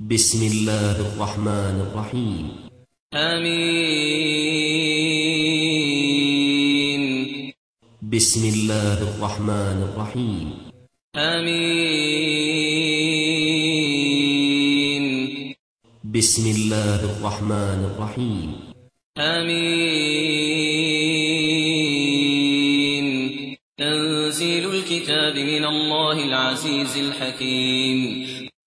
بسم الله الرحمن الرحيم آمين بسم الله الرحمن الرحيم آمين بسم الله الرحمن الرحيم آمين تنزيل الكتاب من الله العزيز الحكيم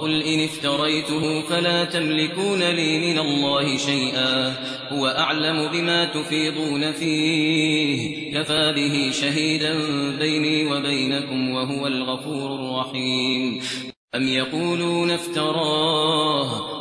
وقل إن افتريته فلا تملكون لي من الله شيئا. هو أعلم بما تفيضون فيه. كفى به شهيدا بيني وبينكم وهو الغفور الرحيم. أم يقولون افتراه؟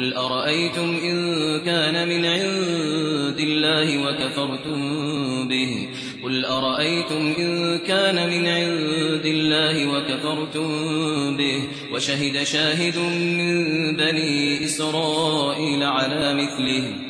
قل أرأيتم إن كان من عند الله وكفرتم به قل أرأيتم إن كان من عند الله وكفرتم به وشهد شاهد من بني إسرائيل على مثله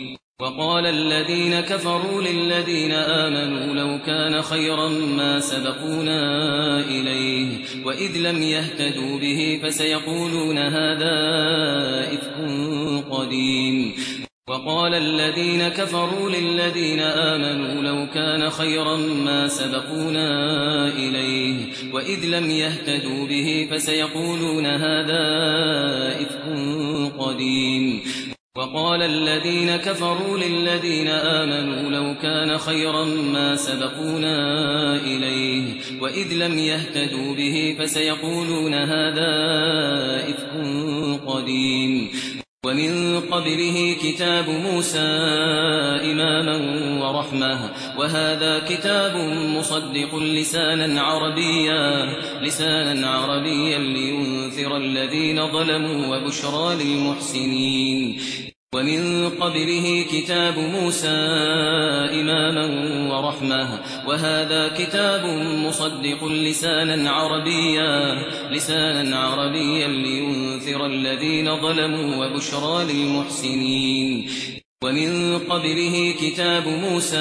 وقال الذين كفروا للذين آمنوا لو كان خيرا ما سبقونا إليه وإذ لم يهتدوا به فسيقولون هذا إفك قديم. وقال الذين كفروا للذين آمنوا لو كان خيرا ما سبقونا إليه وإذ لم يهتدوا به فسيقولون هذا إفك قديم. وقال الذين كفروا للذين آمنوا لو كان خيرا ما سبقونا إليه وإذ لم يهتدوا به فسيقولون هذا إفك قديم ومن قبله كتاب موسى إماما ورحمة وهذا كتاب مصدق لسانا عربيا لسانا عربيا لينثر الذين ظلموا وبشرى للمحسنين ومن قبله كتاب موسى إماما ورحمة وهذا كتاب مصدق لسانا عربيا لسانا عربيا لينثر الذين ظلموا وبشرى للمحسنين. ومن قبله كتاب موسى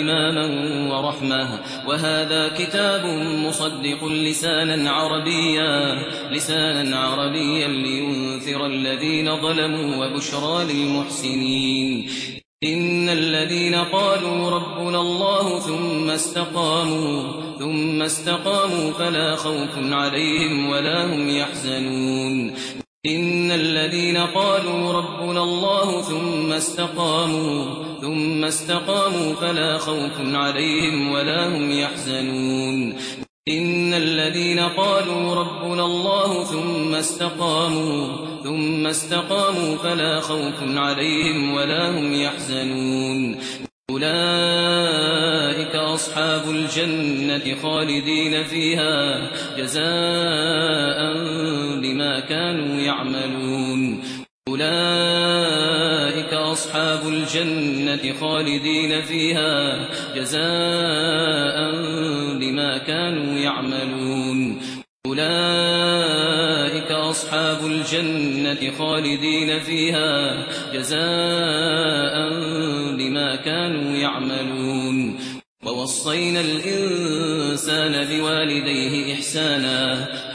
إماما ورحمة وهذا كتاب مصدق لسانا عربيا لسانا عربيا لينثر الذين ظلموا وبشرى للمحسنين. إن الذين قالوا ربنا الله ثم استقاموا ثم استقاموا فلا خوف عليهم ولا هم يحزنون. إن الذين قالوا ربنا الله ثم استقاموا ثم استقاموا فلا خوف عليهم ولا هم يحزنون. إن الذين قالوا ربنا الله ثم استقاموا ثم استقاموا فلا خوف عليهم ولا هم يحزنون. أولئك أصحاب الجنة خالدين فيها جزاء بما كانوا يعملون. أولئك أصحاب الجنة خالدين فيها جزاء بما كانوا يعملون. أولئك أصحاب الجنة خالدين فيها جزاء كانوا يعملون. ووصينا الإنسان بوالديه إحسانا.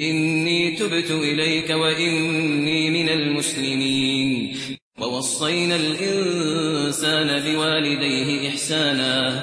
إني تبت إليك وإني من المسلمين. ووصينا الإنسان بوالديه إحسانا.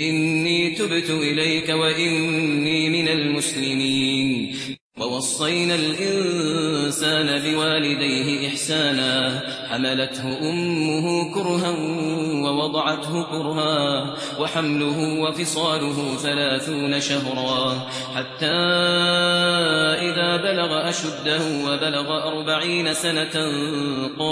إني تبت إليك وإني من المسلمين. ووصينا الإنسان بوالديه إحسانا. حملته أمه كرها ووضعته كرها وحمله وفصاله ثلاثون شهرا. حتى إذا بلغ أشده وبلغ أربعين سنة قال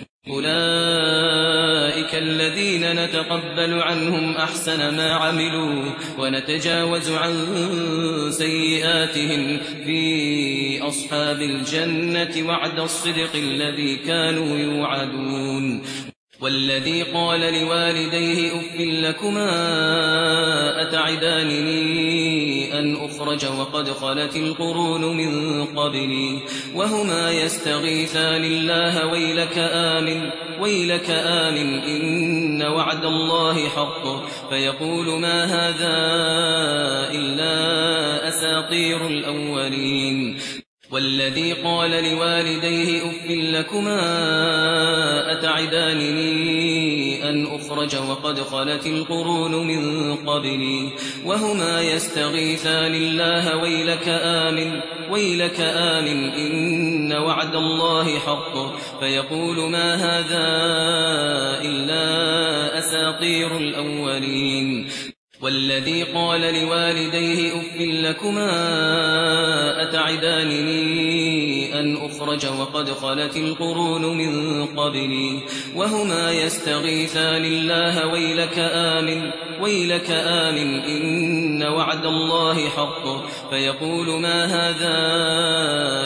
أولئك الذين نتقبل عنهم أحسن ما عملوا ونتجاوز عن سيئاتهم في أصحاب الجنة وعد الصدق الذي كانوا يوعدون. والذي قال لوالديه أفل لكما أتعدانني أن أخرج وقد خلت القرون من قبلي وهما يستغيثان الله ويلك آمن ويلك آمن إن وعد الله حق فيقول ما هذا إلا أساطير الأولين والذي قال لوالديه أف لكما أتعدانني أن أخرج وقد خلت القرون من قبلي وهما يستغيثان الله ويلك آمن ويلك آمن إن وعد الله حق. فيقول ما هذا إلا أساطير الأولين. والذي قال لوالديه أفل لكما أتعدانني أن أخرج وقد خلت القرون من قبلي وهما يستغيثان الله ويلك آمن ويلك آمن إن وعد الله حق فيقول ما هذا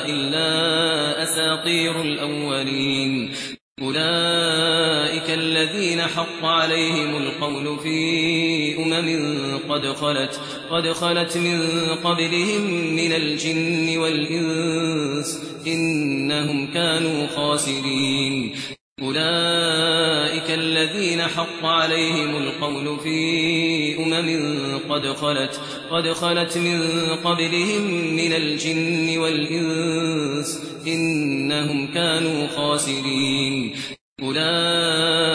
إلا أساطير الأولين أولئك الذين حق عليهم القول فيه من قد خلت, قد خلت من قبلهم من الجن والإنس إنهم كانوا خاسرين. أولئك الذين حق عليهم القول في أمم قد خلت, قد خلت من قبلهم من الجن والإنس إنهم كانوا خاسرين. أولئك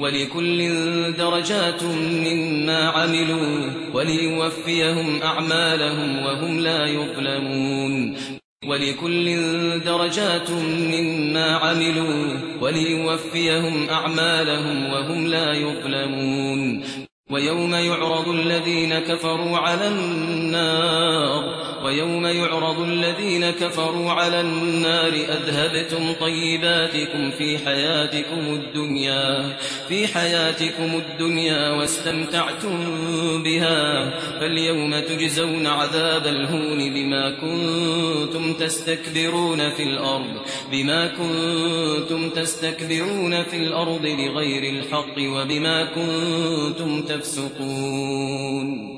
ولكل درجات مما عملوا وليوفيهم أعمالهم وهم لا يظلمون ولكل درجات مما عملوا وليوفيهم أعمالهم وهم لا يظلمون ويوم يعرض الذين كفروا على النار ويوم يعرض الذين كفروا على النار أذهبتم طيباتكم في حياتكم الدنيا في حياتكم الدنيا واستمتعتم بها فاليوم تجزون عذاب الهون بما كنتم تستكبرون في الأرض بما كنتم تستكبرون في الأرض بغير الحق وبما كنتم تفسقون.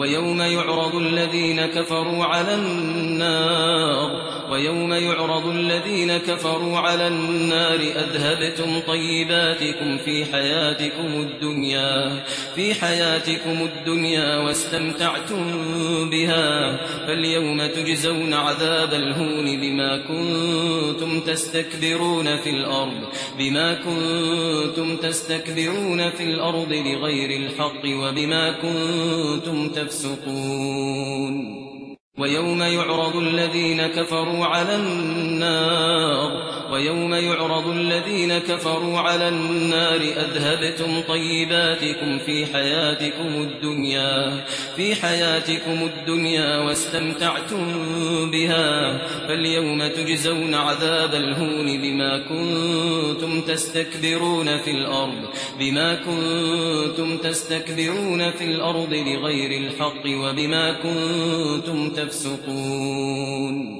ويوم يعرض الذين كفروا على النار ويوم يعرض الذين كفروا على النار أذهبتم طيباتكم في حياتكم الدنيا في حياتكم الدنيا واستمتعتم بها فاليوم تجزون عذاب الهون بما كنتم تستكبرون في الأرض بما كنتم تستكبرون في الأرض بغير الحق وبما كنتم تفسقون. ويوم يعرض الذين كفروا على النار ويوم يعرض الذين كفروا على النار أذهبتم طيباتكم في حياتكم الدنيا في حياتكم الدنيا واستمتعتم بها فاليوم تجزون عذاب الهون بما كنتم تستكبرون في الأرض بما كنتم تستكبرون في الأرض بغير الحق وبما كنتم تفسقون.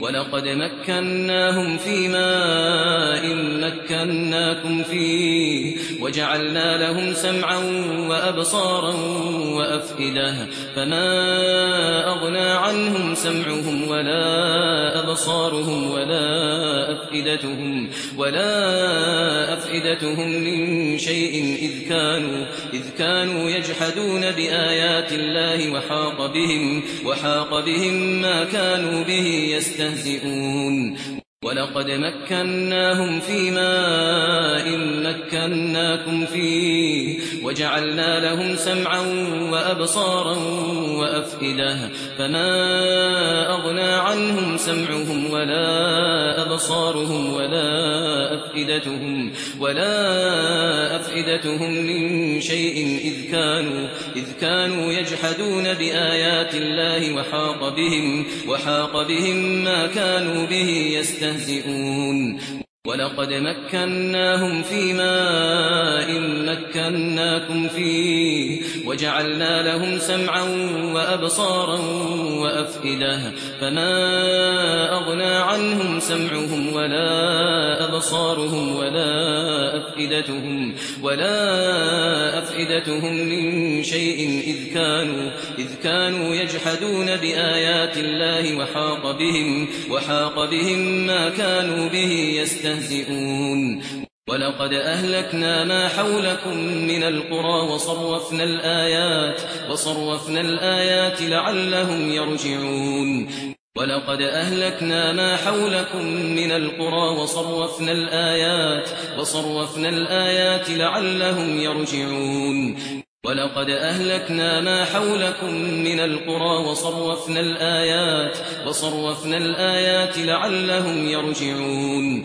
ولقد مكناهم في ماء مكناكم فيه وجعلنا لهم سمعا وأبصارا وأفئدة فما أغنى عنهم سمعهم ولا أبصارهم ولا أفئدتهم ولا أفئدتهم من شيء إذ كانوا إذ كانوا يجحدون بآيات الله وحاق بهم وحاق بهم ما كانوا به يستهزئون يستهزئون ولقد مكناهم فيما إن مكناكم فيه وجعلنا لهم سمعا وأبصارا وأفئدة فما أغنى عنهم سمعهم ولا أبصارهم ولا أفئدتهم ولا أفئدتهم من شيء إذ كانوا إذ كانوا يجحدون بآيات الله وحاق بهم وحاق بهم ما كانوا به يستهزئون نازعون ولقد مكناهم فيما إن مكناكم فيه وجعلنا لهم سمعا وأبصارا وأفئدة فما أغنى عنهم سمعهم ولا أبصارهم ولا أفئدتهم ولا أفئدتهم من شيء إذ كانوا إذ كانوا يجحدون بآيات الله وحاق بهم وحاق بهم ما كانوا به يستهزئون ينزئون ولقد أهلكنا ما حولكم من القرى وصرفنا الآيات وصرفنا الآيات لعلهم يرجعون. ولقد أهلكنا ما حولكم من القرى وصرفنا الآيات وصرفنا الآيات لعلهم يرجعون. ولقد أهلكنا ما حولكم من القرى وصرفنا الآيات وصرفنا الآيات لعلهم يرجعون.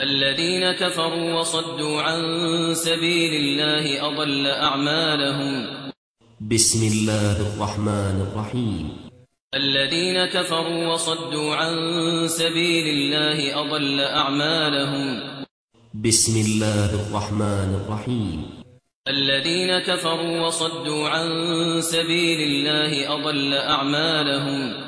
الذين كفروا وصدوا عن سبيل الله أضل أعمالهم. بسم الله الرحمن الرحيم. الذين كفروا وصدوا عن سبيل الله أضل أعمالهم. بسم الله الرحمن الرحيم. الذين كفروا وصدوا عن سبيل الله أضل أعمالهم.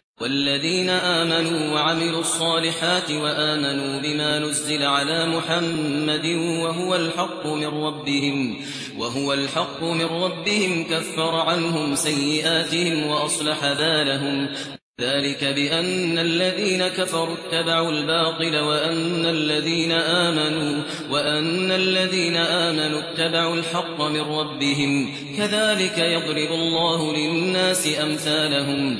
والذين آمنوا وعملوا الصالحات وآمنوا بما نزل على محمد وهو الحق من ربهم وهو الحق من ربهم كفر عنهم سيئاتهم وأصلح بالهم ذلك بأن الذين كفروا اتبعوا الباطل وأن الذين آمنوا وأن الذين آمنوا اتبعوا الحق من ربهم كذلك يضرب الله للناس أمثالهم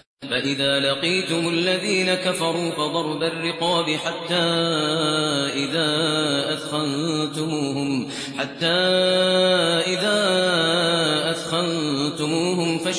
فإذا لقيتم الذين كفروا فضرب الرقاب حتى إذا أثخنتموهم حتى إذا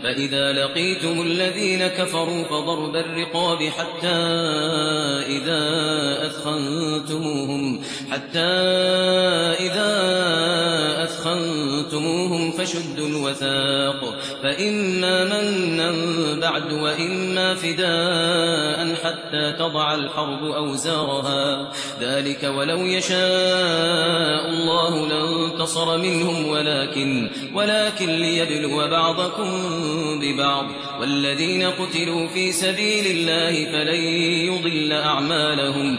فإذا لقيتم الذين كفروا فضرب الرقاب حتى إذا أثخنتموهم حتى إذا أَخَنْتُمُوهُمْ فَشُدُّوا الْوَثَاقَ فَإِمَّا مَنًّا بَعْدُ وَإِمَّا فِدَاءً حَتَّى تَضَعَ الْحَرْبُ أَوْزَارَهَا ذَلِكَ وَلَوْ يَشَاءُ اللَّهُ لَانتَصَرَ مِنْهُمْ وَلَكِنْ وَلَكِنْ لِيَبْلُوَ بَعْضَكُمْ بِبَعْضٍ وَالَّذِينَ قُتِلُوا فِي سَبِيلِ اللَّهِ فَلَن يُضِلَّ أَعْمَالَهُمْ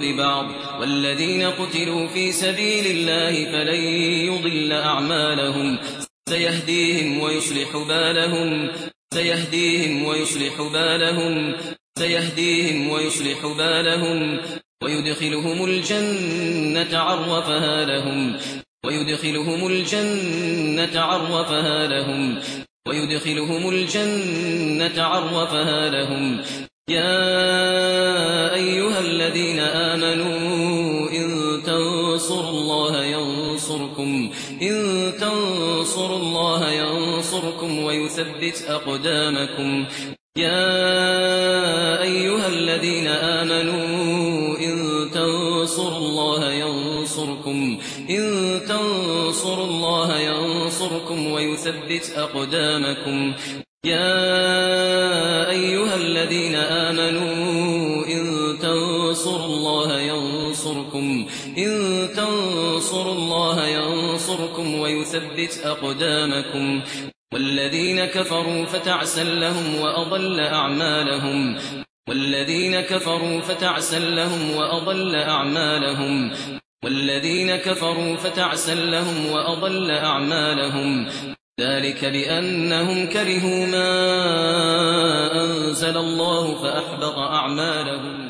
ببعض والذين قتلوا في سبيل الله فلن يضل أعمالهم. سيهديهم ويصلح بالهم. سيهديهم ويصلح بالهم. سيهديهم ويصلح بالهم. ويدخلهم الجنة عرفها لهم. ويدخلهم الجنة عرفها لهم. ويدخلهم الجنة عرفها لهم. يا أيها الذين آمنوا إن تنصروا الله ينصركم إن تنصروا الله ينصركم ويثبت أقدامكم. يا أيها الذين آمنوا إن تنصروا الله ينصركم إن تنصروا الله ينصركم ويثبت أقدامكم. يا صدوركم ويثبت أقدامكم. والذين كفروا فتعسا لهم وأضل أعمالهم. والذين كفروا فتعسا لهم وأضل أعمالهم. والذين كفروا فتعسا لهم وأضل أعمالهم. ذلك بأنهم كرهوا ما أنزل الله فأحبط أعمالهم.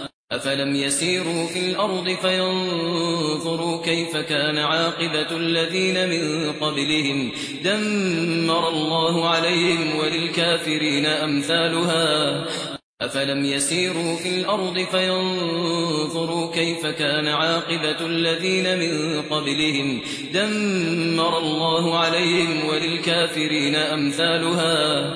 أفلم يسيروا في الأرض فينظروا كيف كان عاقبة الذين من قبلهم دمر الله عليهم وللكافرين أمثالها أفلم يسيروا في الأرض فينظروا كيف كان عاقبة الذين من قبلهم دمر الله عليهم وللكافرين أمثالها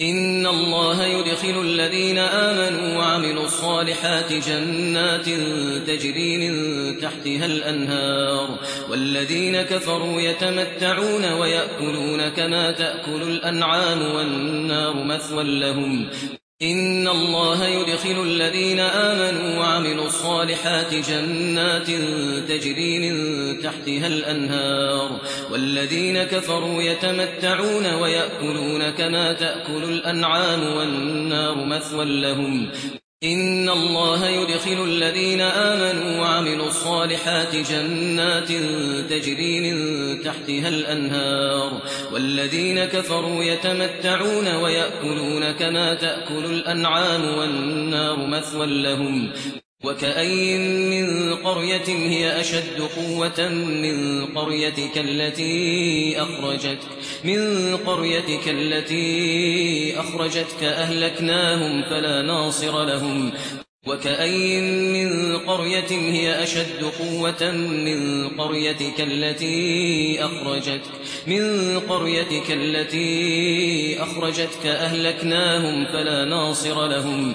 ان الله يدخل الذين امنوا وعملوا الصالحات جنات تجري من تحتها الانهار والذين كفروا يتمتعون ويأكلون كما تأكل الانعام والنار مثوى لهم ان الله يدخل الذين امنوا وعملوا الصالحات جنات تجري من تحتها الانهار والذين كفروا يتمتعون ويأكلون كما تأكل الانعام والنار مثوى لهم ان الله يدخل الذين امنوا وعملوا الصالحات جنات تجري من تحتها الانهار والذين كفروا يتمتعون ويأكلون كما تأكل الانعام والنار مثوى لهم وكأين من قرية هي أشد قوة من قريتك التي أخرجتك من قريتك التي أخرجتك أهلكناهم فلا ناصر لهم وكأين من قرية هي أشد قوة من قريتك التي أخرجتك من قريتك التي أخرجتك أهلكناهم فلا ناصر لهم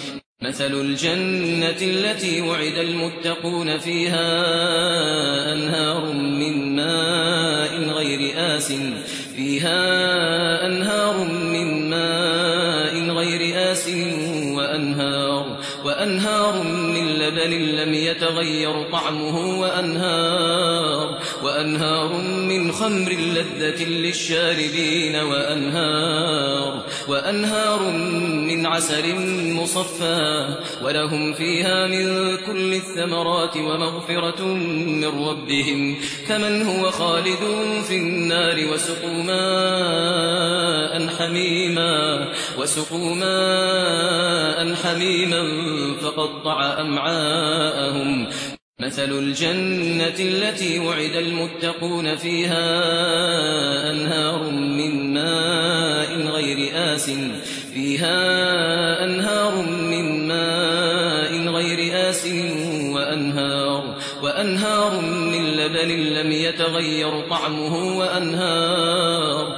مثل الجنة التي وعد المتقون فيها أنهار من ماء غير آس فيها أنهار من ماء غير آس وأنهار وأنهار من لبن لم يتغير طعمه وأنهار وأنهار من خمر لذة للشاربين وأنهار وأنهار من عسل مصفى ولهم فيها من كل الثمرات ومغفرة من ربهم كمن هو خالد في النار وسقوا ماء حميما, وسقوا ماء حميما فقطع أمعاءهم مثل الجنة التي وعد المتقون فيها أنهار من ماء أنفاس فيها أنهار من ماء غير آس وأنهار, وأنهار من لبن لم يتغير طعمه وأنهار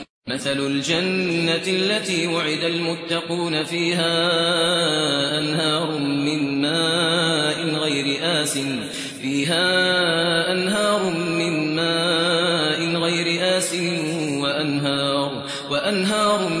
مثل الجنة التي وعد المتقون فيها أنهار من ماء غير آس فيها أنهار من ماء غير آس وأنهار وأنهار من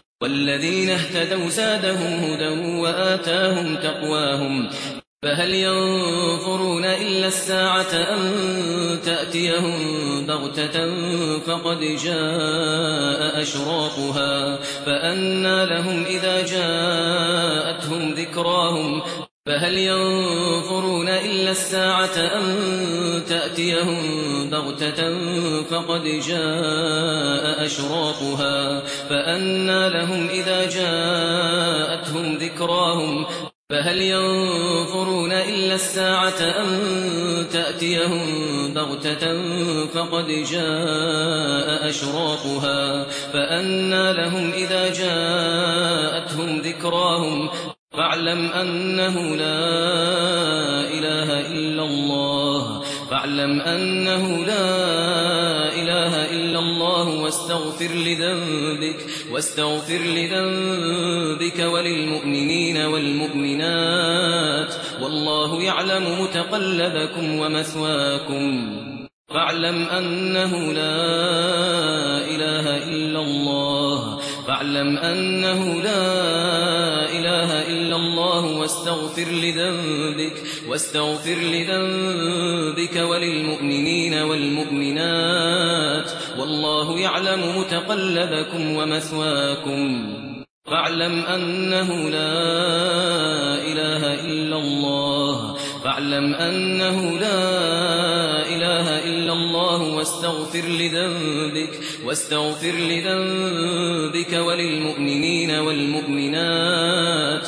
والذين اهتدوا زادهم هدى وآتاهم تقواهم فهل ينظرون إلا الساعة أن تأتيهم بغتة فقد جاء أشراقها فأنا لهم إذا جاءتهم ذكراهم فهل ينظرون إلا الساعة أن تأتيهم بغتة فقد جاء أشراقها فأنا لهم إذا جاءتهم ذكراهم فهل ينفرون إلا الساعة أن تأتيهم بغتة فقد جاء أشراقها فأنا لهم إذا جاءتهم ذكراهم فاعلم أنه لا واعلم أنه لا إله إلا الله واستغفر لذنبك, واستغفر لذنبك وللمؤمنين والمؤمنات والله يعلم متقلبكم ومثواكم. فاعلم أنه لا إله إلا الله فاعلم أنه لا إله واستغفر لذنبك واستغفر لذنبك وللمؤمنين والمؤمنات والله يعلم متقلبكم ومثواكم. فاعلم أنه لا إله إلا الله فاعلم أنه لا إله إلا الله واستغفر لذنبك واستغفر لذنبك وللمؤمنين والمؤمنات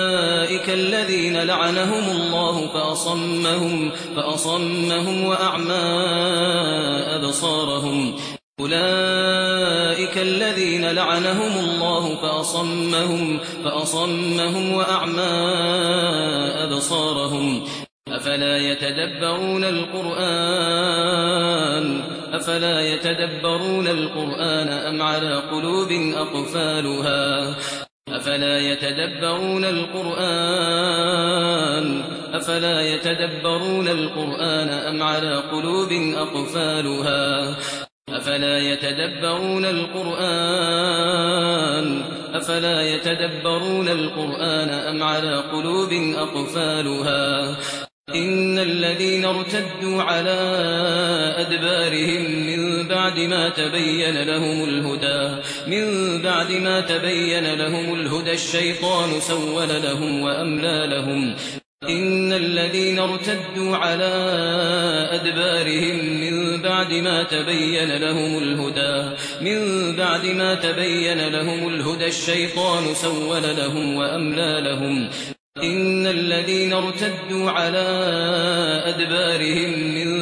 الذين لعنهم الله فأصمهم, فأصمهم وأعمى أبصارهم. أولئك الذين لعنهم الله فأصمهم, فأصمهم وأعمى أبصارهم. أفلا يتدبرون القرآن أفلا يتدبرون القرآن أم على قلوب أقفالها؟ أفلا يتدبرون القرآن؟ أفلا يتدبرون القرآن أم على قلوب أقفالها؟ أفلا يتدبرون القرآن؟ أفلا يتدبرون القرآن أم على قلوب أقفالها؟ إن الذين ارتدوا على أدبارهم بعد ما تبين لهم الهدى من بعد ما تبين لهم الهدى الشيطان سول لهم وأملا لهم. إن الذين ارتدوا على أدبارهم من بعد ما تبين لهم الهدى من بعد ما تبين لهم الهدى الشيطان سول لهم وأملا لهم. إن الذين ارتدوا على أدبارهم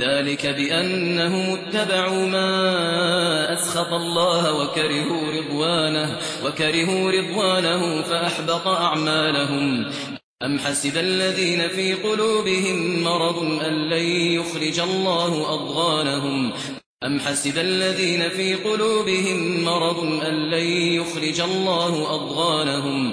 ذلك بأنهم اتبعوا ما أسخط الله وكرهوا رضوانه, وكرهوا رضوانه فأحبط أعمالهم. أم حسب الذين في قلوبهم مرض أن لن يخرج الله أضغانهم؟ أم حسب الذين في قلوبهم مرض أن لن يخرج الله أضغانهم؟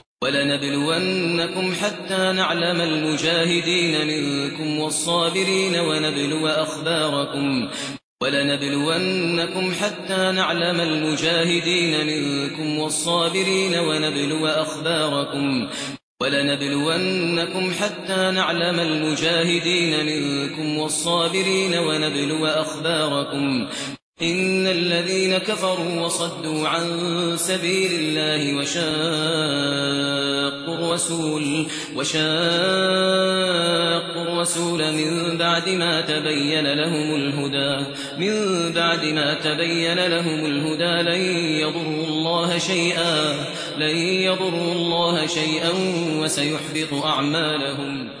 ولنبلونكم حتى نعلم المجاهدين منكم والصابرين ونبلو أخباركم ولنبلونكم حتى نعلم المجاهدين منكم والصابرين ونبلو أخباركم ولنبلونكم حتى نعلم المجاهدين منكم والصابرين ونبلو أخباركم إن الذين كفروا وصدوا عن سبيل الله وشاقوا الرسول وشاقوا الرسول من بعد ما تبين لهم الهدى من بعد ما تبين لهم الهدى لن يضر الله شيئا لن يضر الله شيئا وسيحبط أعمالهم.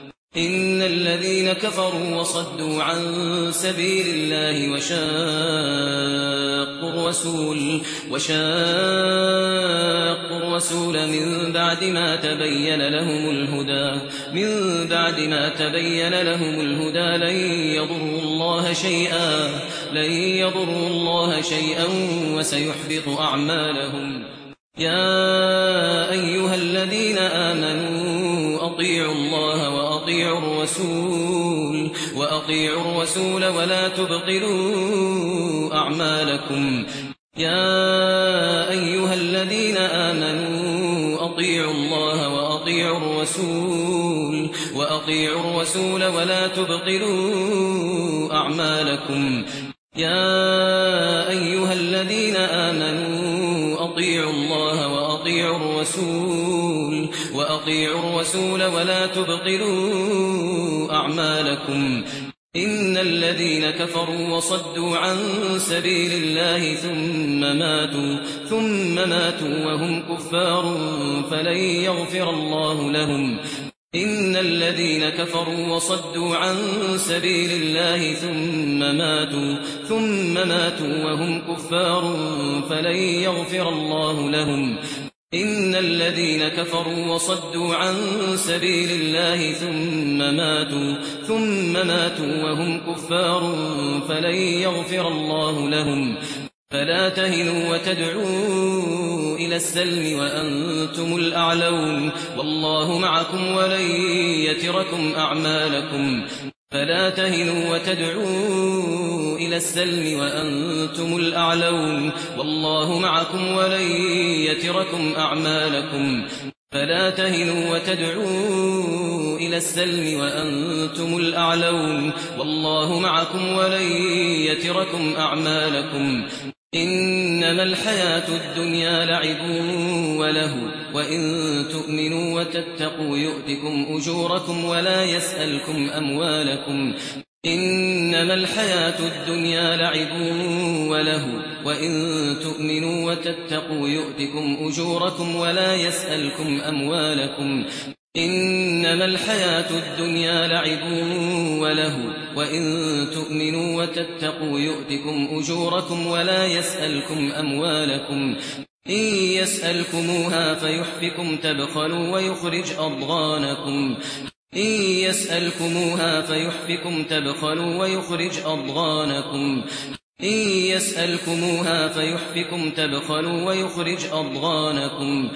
إن الذين كفروا وصدوا عن سبيل الله وشاقوا الرسول وشاقوا الرسول من بعد ما تبين لهم الهدى من بعد ما تبين لهم الهدى لن يضروا الله شيئا لن يضروا الله شيئا وسيحبط أعمالهم يا أيها الذين آمنوا أطيعوا وأطيعوا الرسول ولا تبطلوا أعمالكم يا أيها الذين آمنوا أطيعوا الله وأطيعوا الرسول وأطيعوا الرسول ولا تبطلوا أعمالكم يا أيها الذين آمنوا أطيعوا الله وأطيعوا الرسول وأطيعوا الرسول ولا تبطلوا أعمالكم إن الذين كفروا وصدوا عن سبيل الله ثم ماتوا ثم ماتوا وهم كفار فلن يغفر الله لهم. إن الذين كفروا وصدوا عن سبيل الله ثم ماتوا ثم ماتوا وهم كفار فلن يغفر الله لهم. إن الذين كفروا وصدوا عن سبيل الله ثم ماتوا ثم ماتوا وهم كفار فلن يغفر الله لهم. فلا تهنوا وتدعوا إلى السلم وأنتم الأعلون. والله معكم ولن يتركم أعمالكم. فلا تهنوا وتدعوا إلى السلم وأنتم الأعلون والله معكم ولن يتركم أعمالكم فلا تهنوا وتدعوا إلى السلم وأنتم الأعلون والله معكم ولن يتركم أعمالكم إنما الحياة الدنيا لعب وله وإن تؤمنوا وتتقوا يؤتكم أجوركم ولا يسألكم أموالكم إنما الحياة الدنيا لعب وله وإن تؤمنوا وتتقوا يؤتكم أجوركم ولا يسألكم أموالكم. إنما الحياة الدنيا لعب وله وإن تؤمنوا وتتقوا يؤتكم أجوركم ولا يسألكم أموالكم. إن يسألكموها فيحفكم تبخلوا ويخرج أضغانكم. إن يسألكموها فيحفكم تبخلوا ويخرج أضغانكم. إن يسألكموها فيحفكم تبخلوا ويخرج أضغانكم.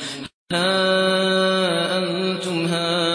ها أنتم هؤلاء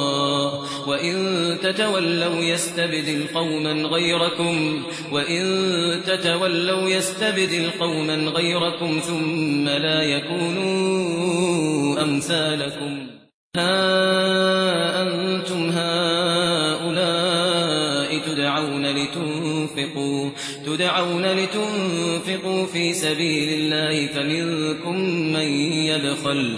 وإن تتولوا يستبدل قوما غيركم وإن تتولوا يستبدل قوما غيركم ثم لا يكونوا أمثالكم ها أنتم هؤلاء تدعون لتنفقوا تدعون لتنفقوا في سبيل الله فمنكم من يبخل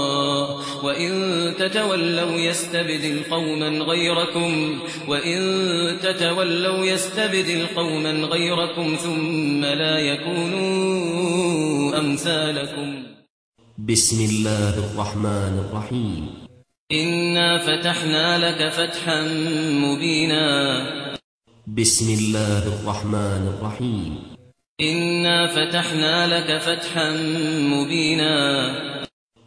وإن تتولوا يستبدل قوما غيركم وإن تتولوا يستبدل قوما غيركم ثم لا يكونوا أمثالكم بسم الله الرحمن الرحيم. إنا فتحنا لك فتحا مبينا بسم الله الرحمن الرحيم. إنا فتحنا لك فتحا مبينا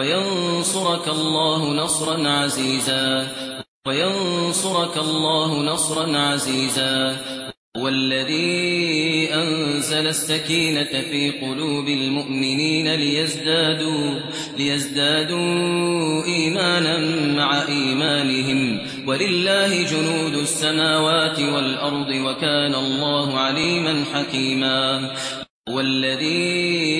وينصرك الله نصرا عزيزا وينصرك الله نصرا عزيزا والذي انزل السكينه في قلوب المؤمنين ليزدادوا ليزدادوا ايمانا مع ايمانهم ولله جنود السماوات والارض وكان الله عليما حكيما والذي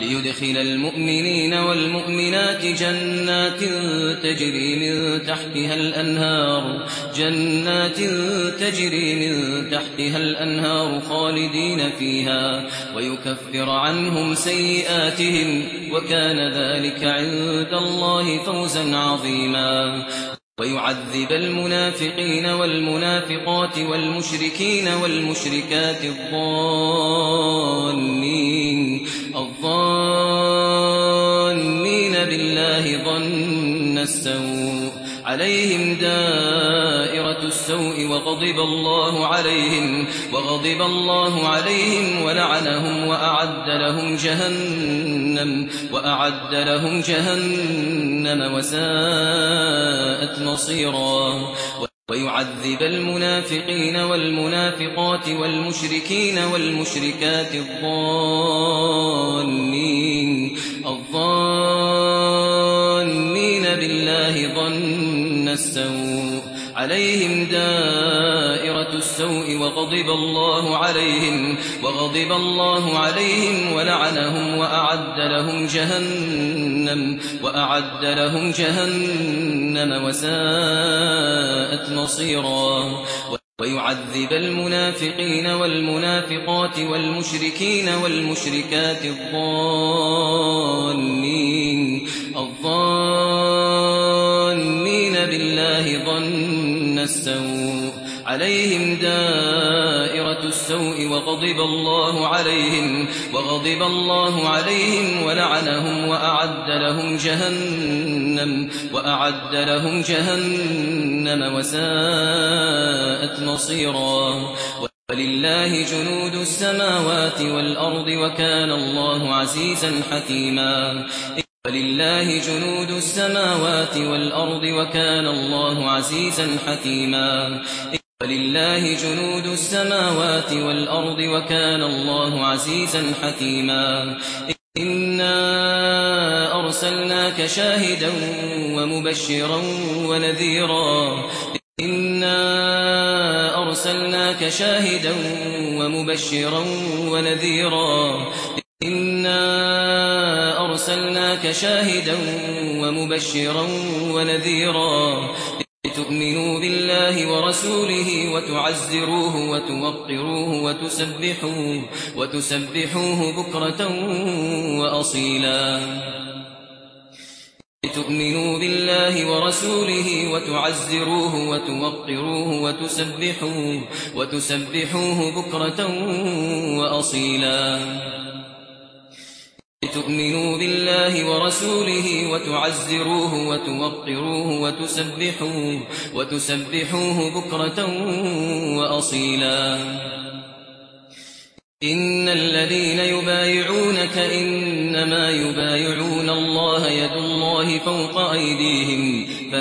ليدخل المؤمنين والمؤمنات جنات تجري من تحتها الأنهار جنات تجري من تحتها الأنهار خالدين فيها ويكفر عنهم سيئاتهم وكان ذلك عند الله فوزا عظيما. ويعذب المنافقين والمنافقات والمشركين والمشركات الضالين. الله ظن السوء. عليهم دائرة السوء وغضب الله عليهم وغضب الله عليهم ولعنهم وأعد لهم جهنم وأعد لهم جهنم وساءت مصيرا. ويعذب المنافقين والمنافقات والمشركين والمشركات الضالين. السوء. عليهم دائرة السوء وغضب الله عليهم وغضب الله عليهم ولعنهم وأعد لهم جهنم وأعد لهم جهنم وساءت مصيرا. ويعذب المنافقين والمنافقات والمشركين والمشركات الضالين. الله ظن السوء عليهم دائرة السوء وغضب الله عليهم وغضب الله عليهم ولعنهم وأعد لهم جهنم وأعد لهم جهنم وساءت مصيرا ولله جنود السماوات والأرض وكان الله عزيزا حكيما ولله جنود السماوات والأرض وكان الله عزيزا حكيما. ولله جنود السماوات والأرض وكان الله عزيزا حكيما. إنا أرسلناك شاهدا ومبشرا ونذيرا. إنا أرسلناك شاهدا ومبشرا ونذيرا. إنا أرسلناك شاهدا ومبشرا ونذيرا. لتؤمنوا بالله ورسوله وتعزروه وتوقروه وتسبحوه, وتسبحوه بكرة وأصيلا. لتؤمنوا بالله ورسوله وتعزروه وتوقروه وتسبحوه, وتسبحوه بكرة وأصيلا. تؤمنوا بالله ورسوله وتعزروه وتوقروه وتسبحوه وتسبحوه بكرة وأصيلا. إن الذين يبايعونك إنما يبايعون الله يد الله فوق أيديه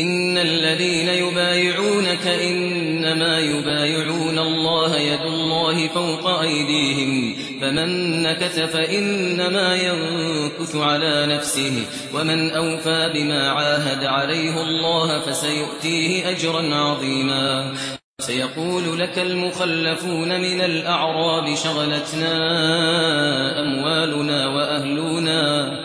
ان الذين يبايعونك انما يبايعون الله يد الله فوق ايديهم فمن نكث فانما ينكث على نفسه ومن اوفى بما عاهد عليه الله فسيؤتيه اجرا عظيما سيقول لك المخلفون من الاعراب شغلتنا اموالنا واهلنا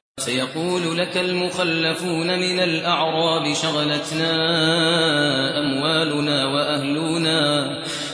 سيقول لك المخلفون من الأعراب شغلتنا أموالنا وأهلنا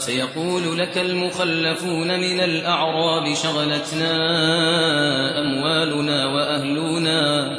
سيقول لك المخلفون من الأعراب شغلتنا أموالنا وأهلنا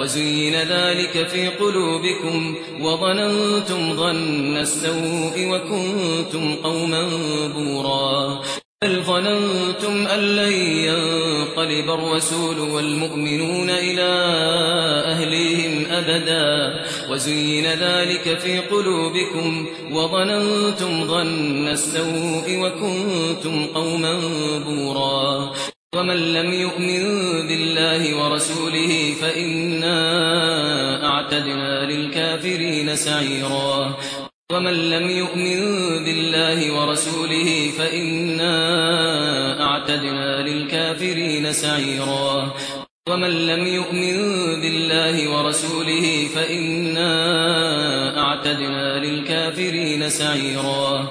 وزين ذلك في قلوبكم وظننتم ظن السوء وكنتم قوما بورا بل ظننتم أن لن ينقلب الرسول والمؤمنون إلى أهليهم أبدا وزين ذلك في قلوبكم وظننتم ظن السوء وكنتم قوما بورا ومن لم يؤمن بالله ورسوله فإنا أعتدنا للكافرين سعيرا. ومن لم يؤمن بالله ورسوله فإنا أعتدنا للكافرين سعيرا. ومن لم يؤمن بالله ورسوله فإنا أعتدنا للكافرين سعيرا.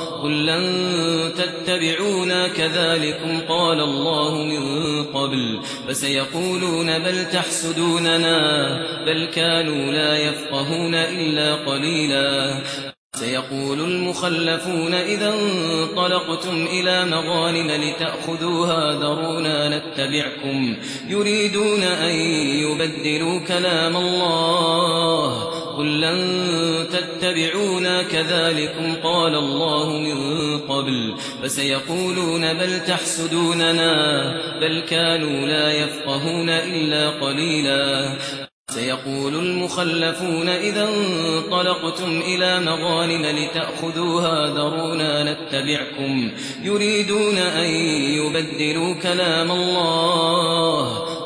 قل لن تتبعونا كذلكم قال الله من قبل فسيقولون بل تحسدوننا بل كانوا لا يفقهون إلا قليلا سيقول المخلفون إذا انطلقتم إلى مغانم لتأخذوها ذرونا نتبعكم يريدون أن يبدلوا كلام الله قل لن تتبعونا كذلكم قال الله من قبل فسيقولون بل تحسدوننا بل كانوا لا يفقهون إلا قليلا سيقول المخلفون إذا انطلقتم إلى مغانم لتأخذوها ذرونا نتبعكم يريدون أن يبدلوا كلام الله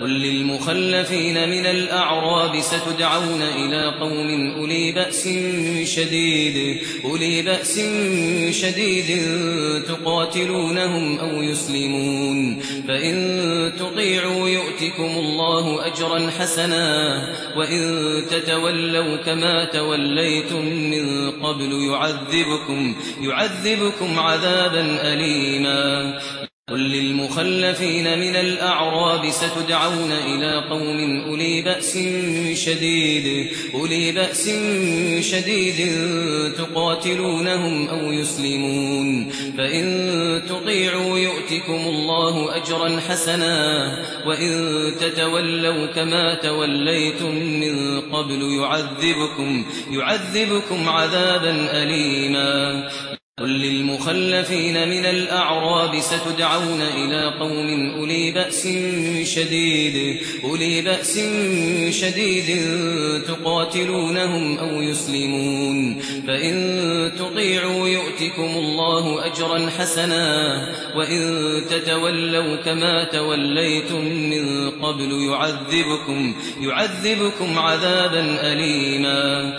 قل للمخلفين من الأعراب ستدعون إلى قوم أولي بأس شديد أولي بأس شديد تقاتلونهم أو يسلمون فإن تطيعوا يؤتكم الله أجرا حسنا وإن تتولوا كما توليتم من قبل يعذبكم, يعذبكم عذابا أليما قل للمخلفين من الأعراب ستدعون إلى قوم أولي بأس شديد أولي بأس شديد تقاتلونهم أو يسلمون فإن تطيعوا يؤتكم الله أجرا حسنا وإن تتولوا كما توليتم من قبل يعذبكم يعذبكم عذابا أليما قل للمخلفين من الأعراب ستدعون إلى قوم أولي بأس شديد أولي بأس شديد تقاتلونهم أو يسلمون. فإن تطيعوا يؤتكم الله أجرا حسنا وإن تتولوا كما توليتم من قبل يعذبكم, يعذبكم عذابا أليما.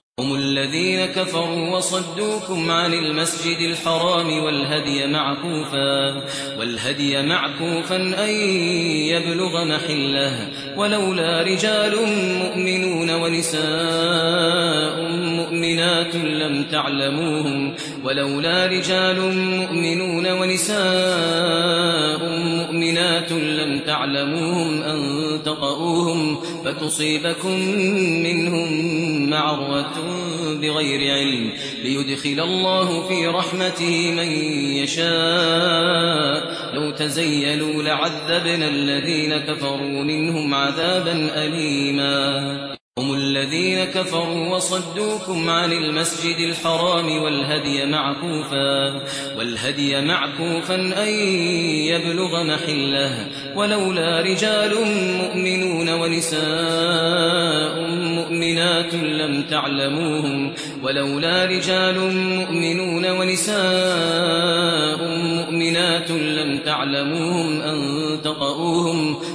هم الذين كفروا وصدوكم عن المسجد الحرام والهدي معكوفا والهدي معكوفا أن يبلغ محله ولولا رجال مؤمنون ونساء مؤمنات لم تعلموهم ولولا رجال مؤمنون ونساء بينات لم تعلموهم أن تقؤوهم فتصيبكم منهم معروة بغير علم ليدخل الله في رحمته من يشاء لو تزيلوا لعذبنا الذين كفروا منهم عذابا أليما هم الذين كفروا وصدوكم عن المسجد الحرام والهدي معكوفا والهدي معكوفا أن يبلغ محله ولولا رجال مؤمنون ونساء مؤمنات لم تعلموهم ولولا رجال مؤمنون ونساء مؤمنات لم تعلموهم أن تقؤوهم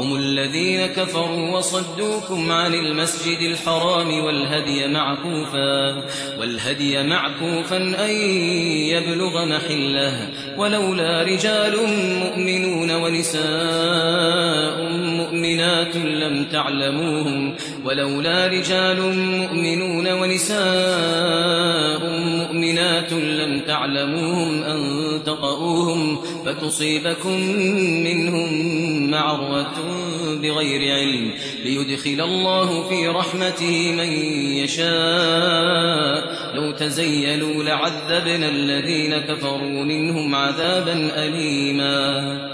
هم الذين كفروا وصدوكم عن المسجد الحرام والهدي معكوفا والهدي معكوفا أن يبلغ محله ولولا رجال مؤمنون ونساء مؤمنات لم تعلموهم ولولا رجال مؤمنون ونساء مؤمنات لم تعلموهم أن تقؤوهم فتصيبكم منهم معرة بغير علم ليدخل الله في رحمته من يشاء لو تزيلوا لعذبنا الذين كفروا منهم عذابا أليما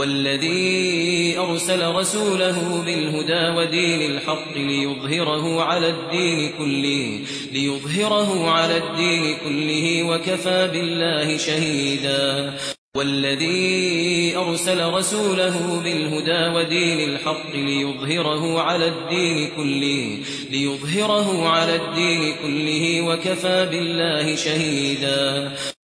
والذي أرسل رسوله بالهدى ودين الحق ليظهره على الدين كله ليظهره على الدين كله وكفى بالله شهيدا. والذي أرسل رسوله بالهدى ودين الحق ليظهره على الدين كله ليظهره على الدين كله وكفى بالله شهيدا.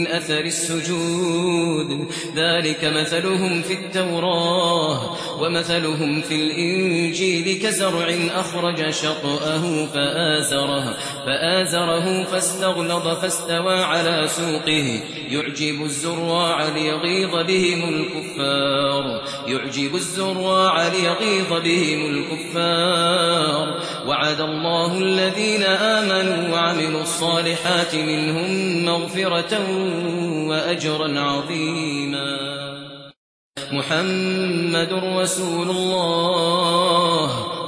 من أثر السجود. ذلك مثلهم في التوراة ومثلهم في الإنجيل كزرع أخرج شطأه فآزره, فآزره فاستغلظ فاستوى على سوقه. يعجب الزراع ليغيظ بهم الكفار. يعجب الزراع ليغيظ بهم الكفار. وعد الله الذين آمنوا وعملوا الصالحات منهم مغفرة وأجرا عظيما. محمد رسول الله.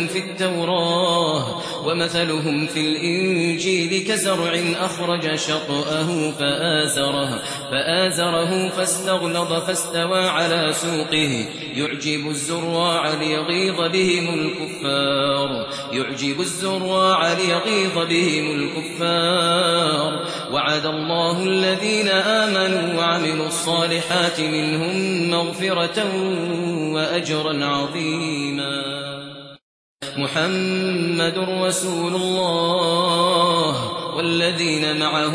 مثلهم في التوراة ومثلهم في الإنجيل كزرع أخرج شطأه فآزره, فآزره فاستغلظ فاستوى على سوقه يعجب الزراع ليغيظ بهم الكفار يعجب الزراع ليغيظ بهم الكفار وعد الله الذين آمنوا وعملوا الصالحات منهم مغفرة وأجرا عظيما محمد رسول الله والذين معه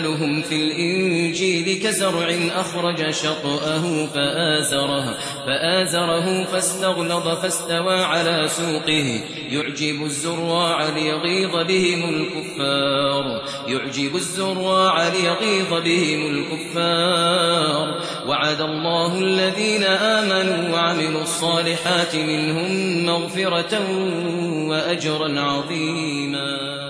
مثلهم في الإنجيل كزرع أخرج شطأه فآزره, فآزره فاستغلظ فاستوى على سوقه. يعجب الزراع ليغيظ بهم الكفار. يعجب الزراع ليغيظ بهم الكفار. وعد الله الذين آمنوا وعملوا الصالحات منهم مغفرة وأجرا عظيما.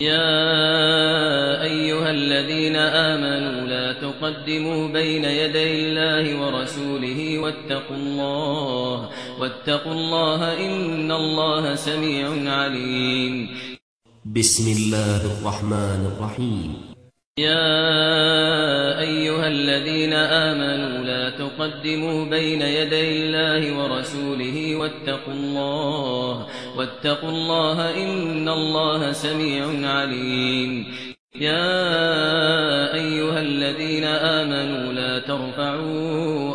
يا أيها الذين آمنوا لا تقدموا بين يدي الله ورسوله واتقوا الله واتقوا الله إن الله سميع عليم. بسم الله الرحمن الرحيم. يا أيها الذين آمنوا لا تقدموا بين يدي الله ورسوله واتقوا الله واتقوا الله إن الله سميع عليم. يا أيها الذين آمنوا لا ترفعوا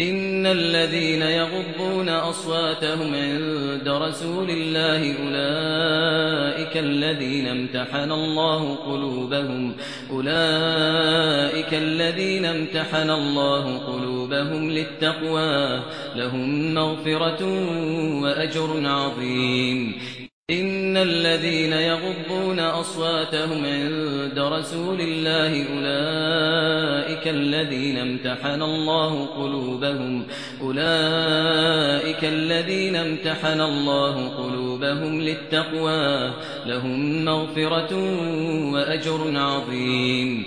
إن الذين يغضون أصواتهم عند رسول الله أولئك الذين امتحن الله قلوبهم أولئك الذين امتحن الله قلوبهم للتقوى لهم مغفرة وأجر عظيم. إن الذين يغضون أصواتهم عند رسول الله أولئك الذين امتحن الله قلوبهم أولئك الذين امتحن الله قلوبهم للتقوى لهم مغفرة وأجر عظيم.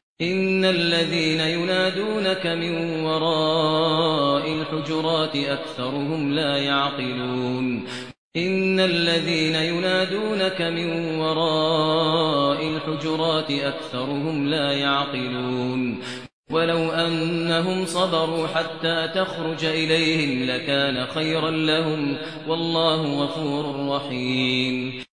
ان الذين ينادونك من وراء الحجرات اكثرهم لا يعقلون ان الذين ينادونك من وراء الحجرات اكثرهم لا يعقلون ولو انهم صبروا حتى تخرج اليهم لكان خيرا لهم والله غفور رحيم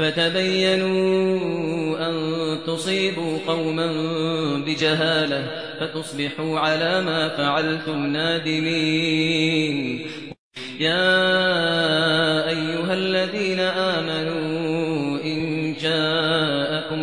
فتبينوا أن تصيبوا قوما بجهالة فتصبحوا على ما فعلتم نادمين. يا أيها الذين آمنوا إن جاءوا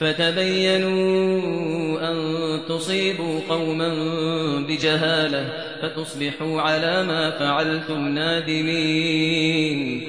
فتبينوا أن تصيبوا قوما بجهالة فتصبحوا على ما فعلتم نادمين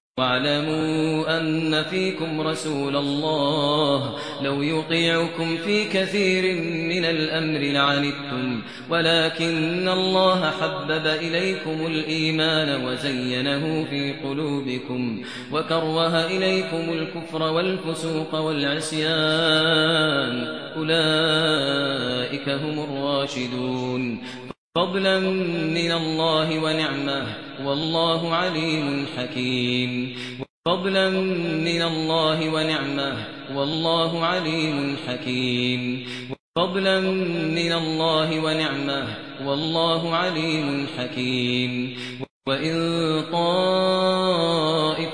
وَاعْلَمُوا أَنَّ فِيكُمْ رَسُولَ اللَّهِ. لَوْ يُطِيعُكُمْ فِي كَثِيرٍ مِنَ الْأَمْرِ لَعَنِتُّمْ. وَلَكِنَّ اللَّهَ حَبَّبَ إِلَيْكُمُ الْإِيمَانَ وَزَيَّنَهُ فِي قُلُوبِكُمْ. وَكَرَّهَ إِلَيْكُمُ الْكُفْرَ وَالْفُسُوقَ وَالْعِصْيَانَ. أُولَئِكَ هُمُ الرَّاشِدُونَ. فضلا من الله ونعمة والله عليم حكيم. فضلا من الله ونعمة والله عليم حكيم. فضلا من الله ونعمة والله عليم حكيم. وإن طال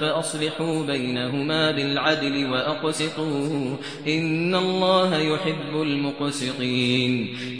فأصلحوا بينهما بالعدل وأقسطوا إن الله يحب المقسطين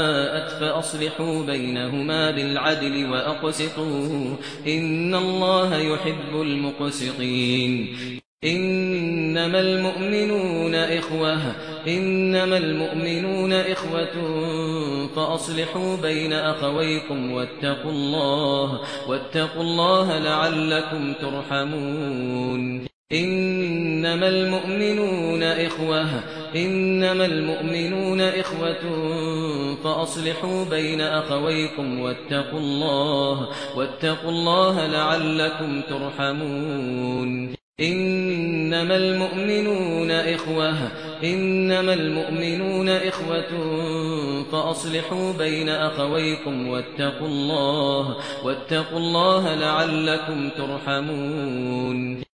فأصلحوا بينهما بالعدل وأقسطوا. إن الله يحب المقسطين. إنما المؤمنون إخوة. إنما المؤمنون إخوة. فأصلحوا بين أخويكم واتقوا الله. واتقوا الله لعلكم ترحمون. إنما المؤمنون إخوة. إنما المؤمنون إخوة فأصلحوا بين أخويكم واتقوا الله واتقوا الله لعلكم ترحمون. إنما المؤمنون إخوة إنما المؤمنون إخوة فأصلحوا بين أخويكم واتقوا الله واتقوا الله لعلكم ترحمون.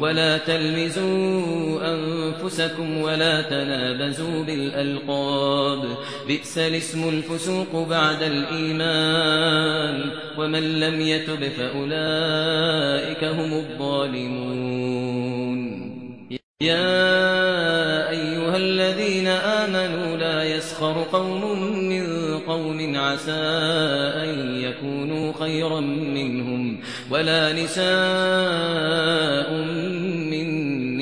ولا تلمزوا أنفسكم ولا تنابزوا بالألقاب. بئس الاسم الفسوق بعد الإيمان. ومن لم يتب فأولئك هم الظالمون. يا أيها الذين آمنوا لا يسخر قوم من قوم عسى أن يكونوا خيرا منهم. ولا نساء منهم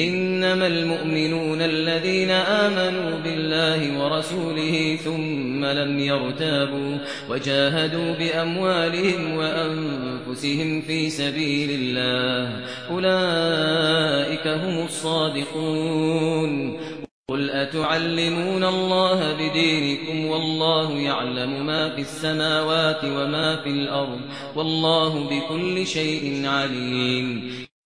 إنما المؤمنون الذين آمنوا بالله ورسوله ثم لم يرتابوا وجاهدوا بأموالهم وأنفسهم في سبيل الله أولئك هم الصادقون قل أتعلمون الله بدينكم والله يعلم ما في السماوات وما في الأرض والله بكل شيء عليم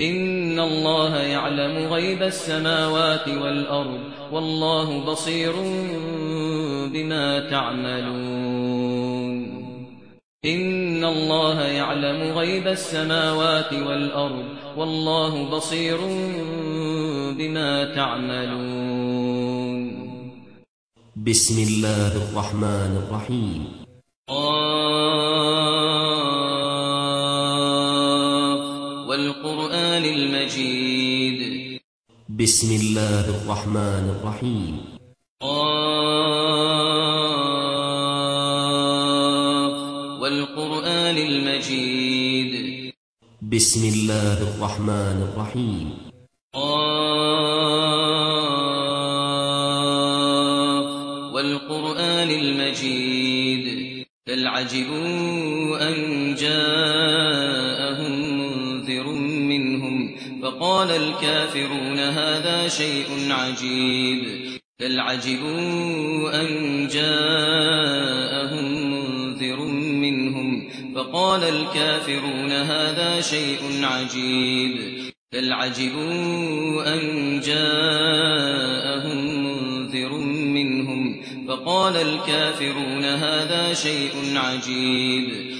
ان الله يعلم غيب السماوات والارض والله بصير بما تعملون ان الله يعلم غيب السماوات والارض والله بصير بما تعملون بسم الله الرحمن الرحيم بسم الله الرحمن الرحيم قاف والقرآن المجيد بسم الله الرحمن الرحيم قاف والقرآن المجيد بل أن فقال الكافرون هذا شيء عجيب. بل عجبوا أن جاءهم منذر منهم فقال الكافرون هذا شيء عجيب. بل عجبوا أن جاءهم منذر منهم فقال الكافرون هذا شيء عجيب.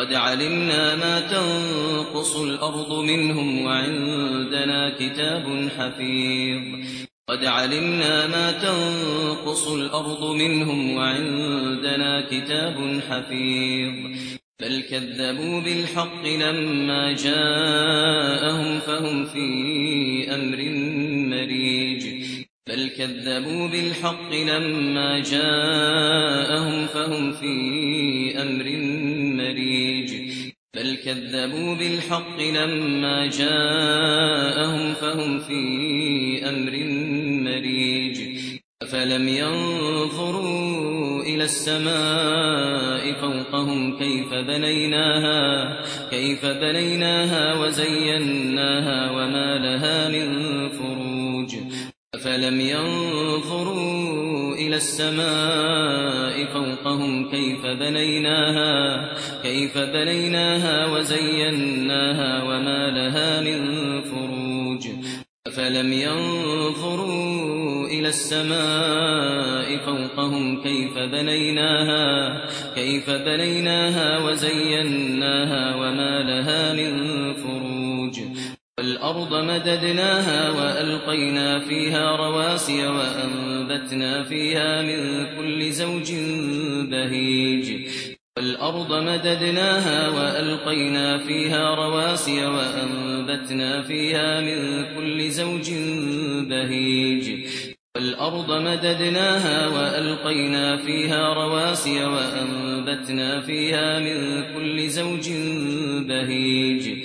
قد علمنا ما تنقص الأرض منهم وعندنا كتاب حفيظ. قد علمنا ما تنقص الأرض منهم وعندنا كتاب حفيظ. بل كذبوا بالحق لما جاءهم فهم في أمر مريج. بل كذبوا بالحق لما جاءهم فهم في أمر مريج بل كذبوا بالحق لما جاءهم فهم في أمر مريج. فلم ينظروا إلى السماء فوقهم كيف بنيناها, كيف بنيناها وزيناها وما لها من فروج. فلم ينظروا إلى السماء فوقهم كيف بنيناها كيف بنيناها وزيناها وما لها من فروج. فلم ينظروا إلى السماء فوقهم كيف بنيناها كيف بنيناها وزيناها وما لها من الأرض مددناها وألقينا فيها رواسي وأنبتنا فيها من كل زوج بهيج. الأرض مددناها وألقينا فيها رواسي وأنبتنا فيها من كل زوج بهيج. الأرض مددناها وألقينا فيها رواسي وأنبتنا فيها من كل زوج بهيج.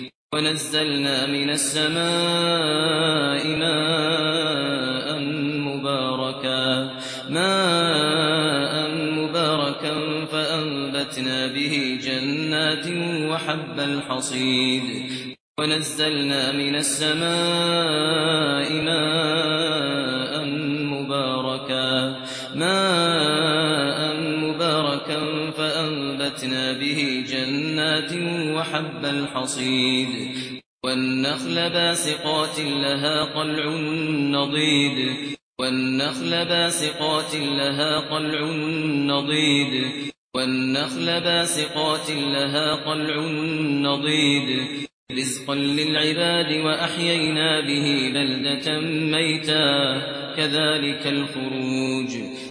ونزلنا من السماء ماء مباركا ماء مباركا فأنبتنا به جنات وحب الحصيد. ونزلنا من السماء ماء مباركا ماء مباركا فأنبتنا به وَحَبَّ الْحَصِيدِ وَالنَّخْلَ بَاسِقَاتٍ لَهَا قَلْعٌ نَضِيدٌ وَالنَّخْلَ بَاسِقَاتٍ لَهَا قَلْعٌ نَضِيدٌ وَالنَّخْلَ بَاسِقَاتٍ لَهَا قَلْعٌ نَضِيدٌ رِزْقًا لِلْعِبَادِ وَأَحْيَيْنَا بِهِ بَلْدَةً مَيْتًا كَذَلِكَ الْخُرُوجُ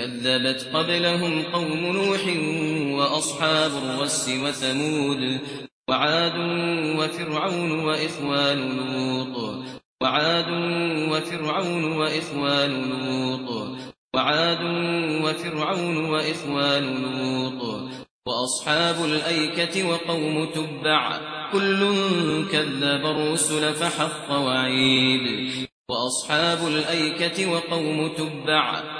كذبت قبلهم قوم نوح وأصحاب الرس وثمود وعاد وفرعون وإخوان لوط وعاد وفرعون وإخوان لوط وعاد وفرعون وإخوان لوط وأصحاب الأيكة وقوم تبع كل كذب الرسل فحق وعيد وأصحاب الأيكة وقوم تبع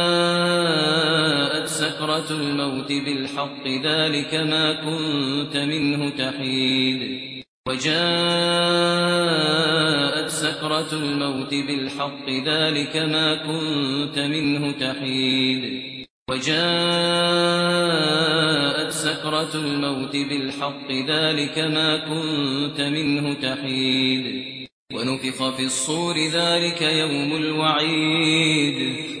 سكرة الموت بالحق ذلك ما كنت منه تحيد. وجاءت سكرة الموت بالحق ذلك ما كنت منه تحيد. وجاءت سكرة الموت بالحق ذلك ما كنت منه تحيد. ونفخ في الصور ذلك يوم الوعيد.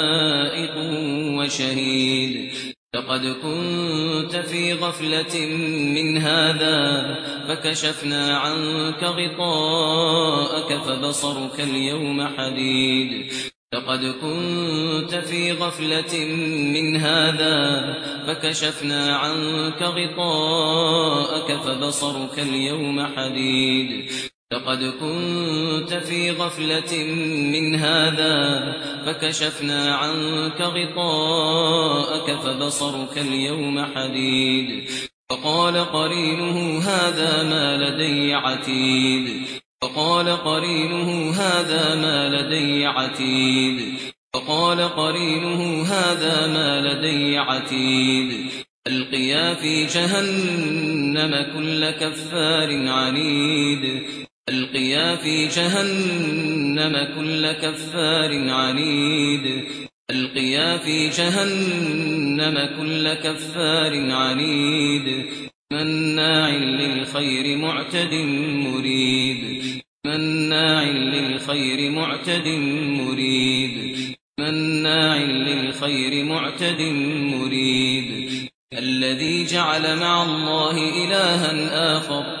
شهيد. لقد كنت في غفلة من هذا فكشفنا عنك غطاءك فبصرك اليوم حديد. لقد كنت في غفلة من هذا فكشفنا عنك غطاءك فبصرك اليوم حديد. لقد كنت في غفلة من هذا فكشفنا عنك غطاءك فبصرك اليوم حديد فقال قرينه هذا ما لدي عتيد فقال قرينه هذا ما لدي عتيد فقال قرينه هذا ما لدي عتيد ألقيا في جهنم كل كفار عنيد القيا في جهنم كل كفار عنيد. القيا في جهنم كل كفار عنيد. مناع للخير معتد مريد مناع للخير معتد مريد مناع للخير معتد مريد الذي جعل مع الله إلها آخر.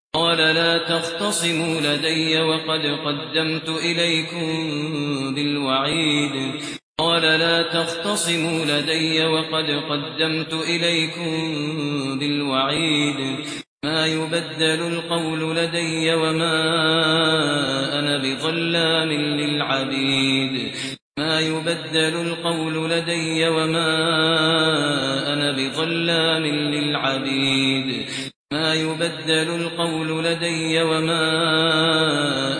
قال لا تختصموا لدي وقد قدمت إليكم بالوعيد. قال لا تختصموا لدي وقد قدمت إليكم بالوعيد. ما يبدل القول لدي وما أنا بظلام للعبيد. ما يبدل القول لدي وما أنا بظلام للعبيد. ما يبدل القول لدي وما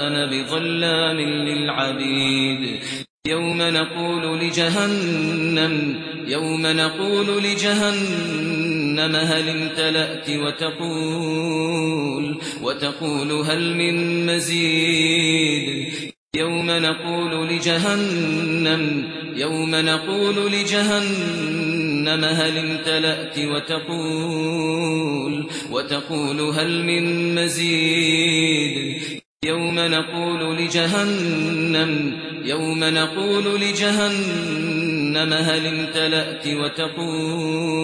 أنا بظلام للعبيد. يوم نقول لجهنم يوم نقول لجهنم هل امتلأت وتقول وتقول هل من مزيد. يوم نقول لجهنم يوم نقول لجهنم هل امتلأت وتقول وتقول هل من مزيد؟ يوم نقول لجهنم يوم نقول لجهنم هل امتلأت وتقول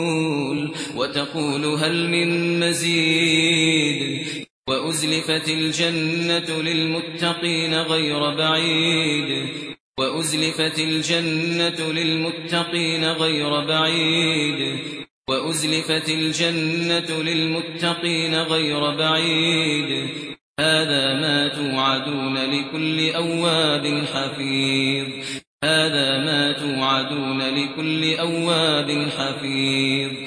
وتقول هل من مزيد؟ وأزلفت الجنة للمتقين غير بعيد. وأزلفت الجنة للمتقين غير بعيد. وأزلفت الجنة للمتقين غير بعيد. هذا ما توعدون لكل أواب حفيظ. هذا ما توعدون لكل أواب حفيظ.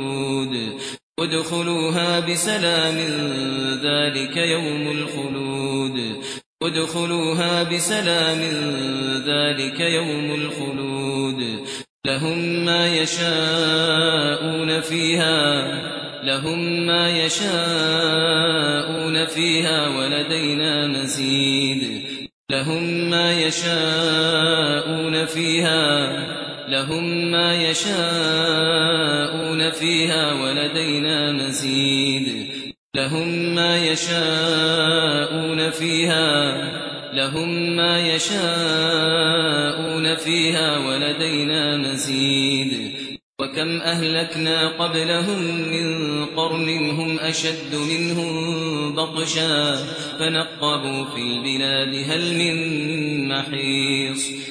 ادخلوها بسلام ذلك يوم الخلود. ادخلوها بسلام ذلك يوم الخلود. لهم ما يشاءون فيها لهم ما يشاءون فيها ولدينا مزيد. لهم ما يشاءون فيها لهم ما يشاءون فيها ولدينا مزيد. لهم ما يشاءون فيها لهم ما يشاءون فيها ولدينا مزيد. وكم أهلكنا قبلهم من قرن هم أشد منهم بطشا فنقبوا في البلاد هل من محيص.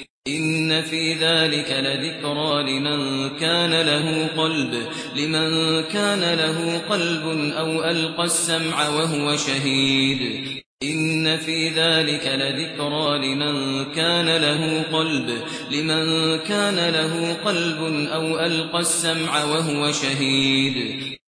ان في ذلك لذكرى لمن كان له قلب لمن كان له قلب أو القى السمع وهو شهيد. ان في ذلك لذكرى لمن كان له قلب لمن كان له قلب أو القى السمع وهو شهيد.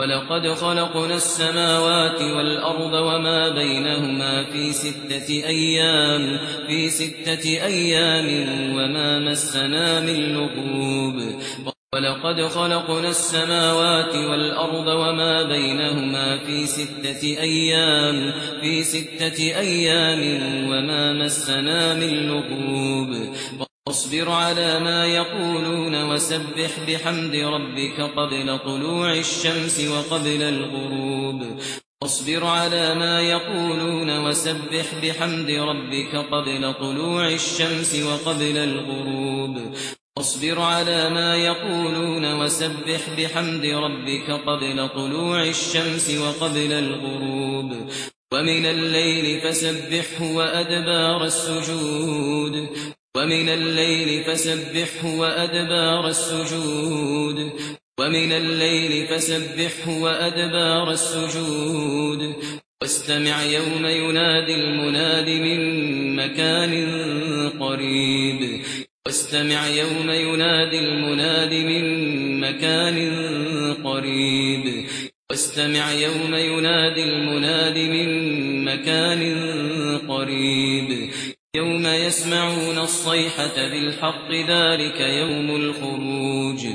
ولقد خلقنا السماوات والأرض وما بينهما في ستة أيام في ستة أيام وما مسنا من لقوب ولقد خلقنا السماوات والأرض وما بينهما في ستة أيام في ستة أيام وما مسنا من لقوب واصبر على ما يقولون وسبح بحمد ربك قبل طلوع الشمس وقبل الغروب. اصبر على ما يقولون وسبح بحمد ربك قبل طلوع الشمس وقبل الغروب. اصبر على ما يقولون وسبح بحمد ربك قبل طلوع الشمس وقبل الغروب. ومن الليل فسبحه وأدبار السجود. ومن الليل فسبحه وأدبار السجود. ومن الليل فسبحه وأدبار السجود. واستمع يوم ينادي المناد من مكان قريب. واستمع يوم ينادي المناد من مكان قريب. واستمع يوم ينادي المناد من مكان قريب. يوم يسمعون الصيحة بالحق ذلك يوم الخروج.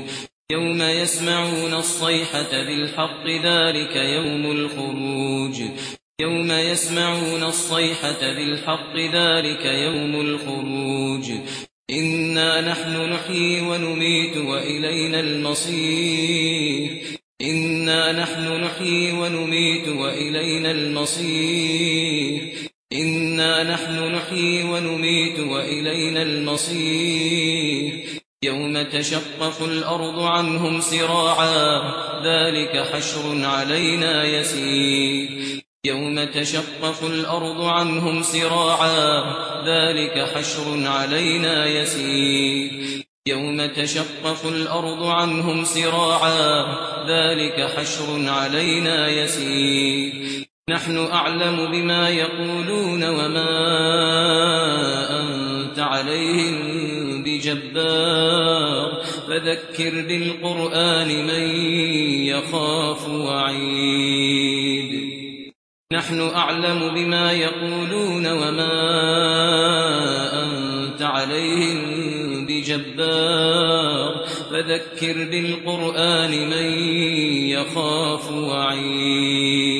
يوم يسمعون الصيحة بالحق ذلك يوم الخروج. يوم يسمعون الصيحة بالحق ذلك يوم الخروج. إنا نحن نحيي ونميت وإلينا المصير. إنا نحن نحيي ونميت وإلينا المصير. إنا نحن نحيي ونميت وإلينا المصير يوم تشقق الأرض عنهم سراعا ذلك حشر علينا يسير يوم تشقق الأرض عنهم سراعا ذلك حشر علينا يسير يوم تشقق الأرض عنهم سراعا ذلك حشر علينا يسير نحن أعلم بما يقولون وما أنت عليهم بجبار. فذكر بالقرآن من يخاف وعيد. نحن أعلم بما يقولون وما أنت عليهم بجبار. فذكر بالقرآن من يخاف وعيد.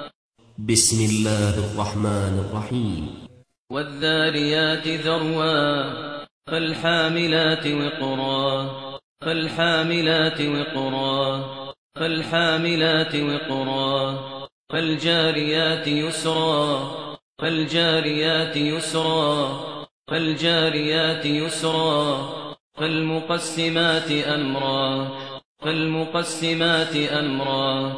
بسم الله الرحمن الرحيم والذاريات ذروا فالحاملات وقرا فالحاملات وقرا فالحاملات وقرا فالجاريات يسرا فالجاريات يسرا فالجاريات يسرا فالمقسمات أمرا فالمقسمات أمرا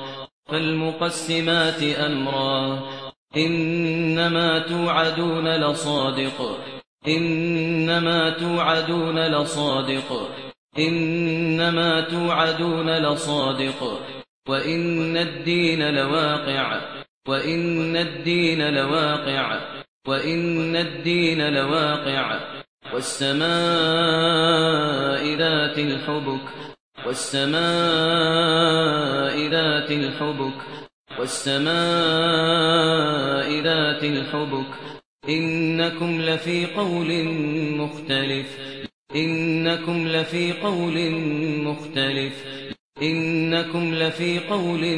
فالمقسمات أمرا. إنما توعدون لصادق. إنما توعدون لصادق. إنما توعدون لصادق. وإن الدين لواقع. وإن الدين لواقع. وإن الدين لواقع. والسماء ذات الحبك. والسماء ذات الحبك والسماء ذات الحبك. إنكم لفي قول مختلف إنكم لفي قول مختلف إنكم لفي قول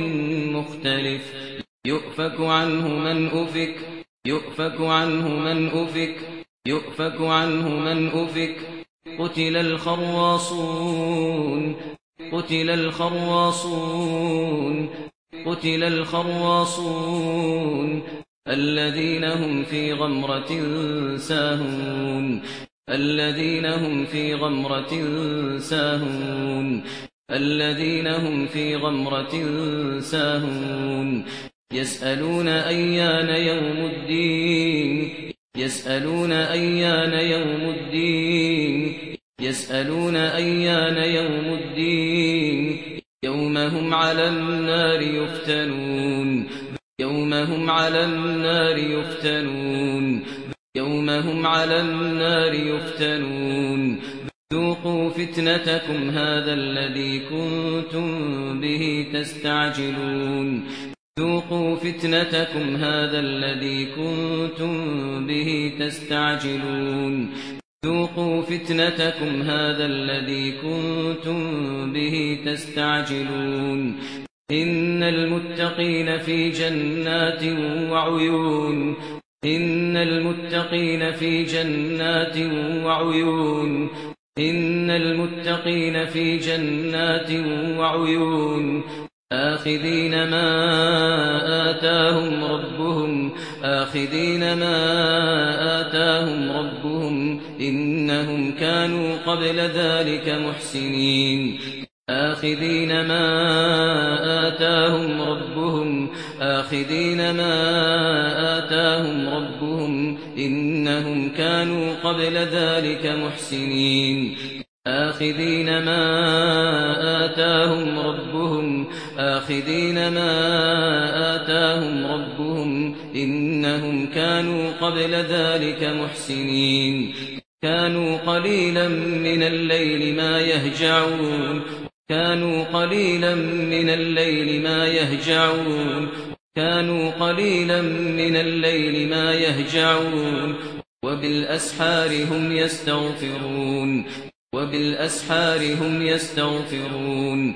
مختلف. يؤفك عنه من أفك يؤفك عنه من أفك يؤفك عنه من أفك. قتل الخراصون. قتل الخراصون قتل الخراصون الذين هم في غمرة ساهون الذين هم في غمرة ساهون الذين هم في غمرة ساهون. يسألون أيان يوم الدين يسألون أيان يوم الدين. يسألون أيان يوم الدين. يوم هم على النار يفتنون. يوم هم على النار يفتنون. يوم هم على النار يفتنون. ذوقوا فتنتكم هذا الذي كنتم به تستعجلون. ذوقوا فتنتكم هذا الذي كنتم به تستعجلون. ذوقوا فتنتكم هذا الذي كنتم به تستعجلون. إن المتقين في جنات وعيون. إن المتقين في جنات وعيون. إن المتقين في جنات وعيون. آخذين ما آتاهم ربهم آخذين ما آتاهم ربهم إنهم كانوا قبل ذلك محسنين. آخذين ما آتاهم ربهم آخذين ما آتاهم ربهم إنهم كانوا قبل ذلك محسنين. آخذين ما آتاهم ربهم آخذين ما آتاهم ربهم إنهم كانوا قبل ذلك محسنين. كانوا قليلا من الليل ما يهجعون. كانوا قليلا من الليل ما يهجعون. كانوا قليلا من الليل ما يهجعون. وبالأسحار هم يستغفرون. وبالأسحار هم يستغفرون.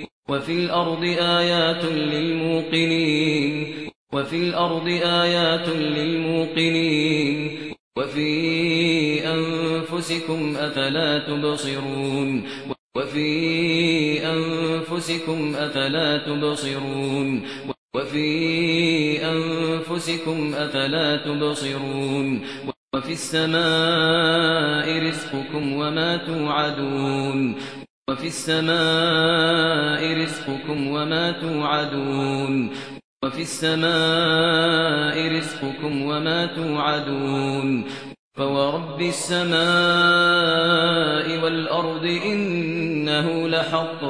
وفي الأرض آيات للموقنين. وفي الأرض آيات للموقنين. وفي أنفسكم أفلا تبصرون. وفي أنفسكم أفلا تبصرون. وفي أنفسكم أفلا تبصرون. وفي السماء رزقكم وما توعدون. وفي السماء رزقكم وما توعدون وفي السماء رزقكم وما توعدون فورب السماء والأرض إنه لحق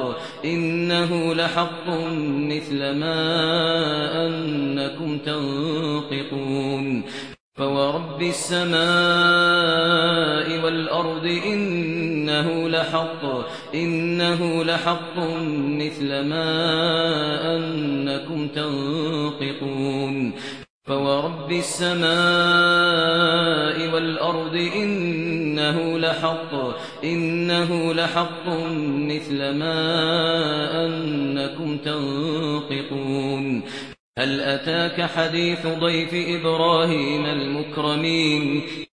إنه لحق مثل ما أنكم تنطقون فورب السماء والأرض إنه إنه لحق إنه لحق مثل ما أنكم تنطقون. فورب السماء والأرض إنه لحق إنه لحق مثل ما أنكم تنطقون. هل أتاك حديث ضيف إبراهيم المكرمين؟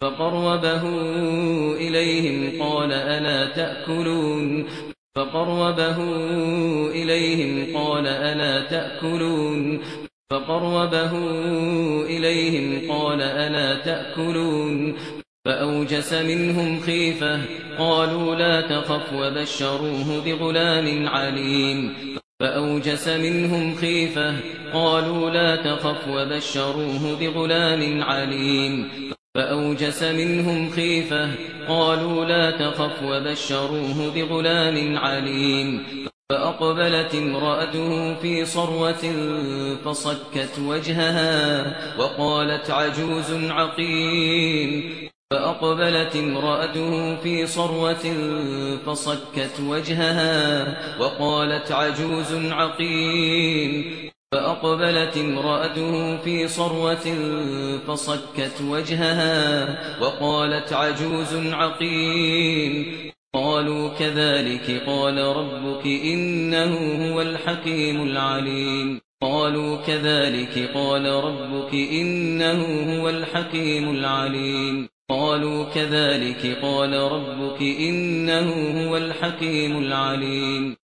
فقربه إليهم قال ألا تأكلون فقربه إليهم قال ألا تأكلون فقربه إليهم قال ألا تأكلون فأوجس منهم خيفة قالوا لا تخف وبشروه بغلام عليم فأوجس منهم خيفة قالوا لا تخف وبشروه بغلام عليم فأوجس منهم خيفة. قالوا لا تخف وبشروه بغلام عليم. فأقبلت امرأته في صروة فصكت وجهها وقالت عجوز عقيم. فأقبلت امرأته في صروة فصكت وجهها وقالت عجوز عقيم. فأقبلت امرأته في صروة فصكت وجهها وقالت عجوز عقيم. قالوا كذلك قال ربك إنه هو الحكيم العليم. قالوا كذلك قال ربك إنه هو الحكيم العليم. قالوا كذلك قال ربك إنه هو الحكيم العليم.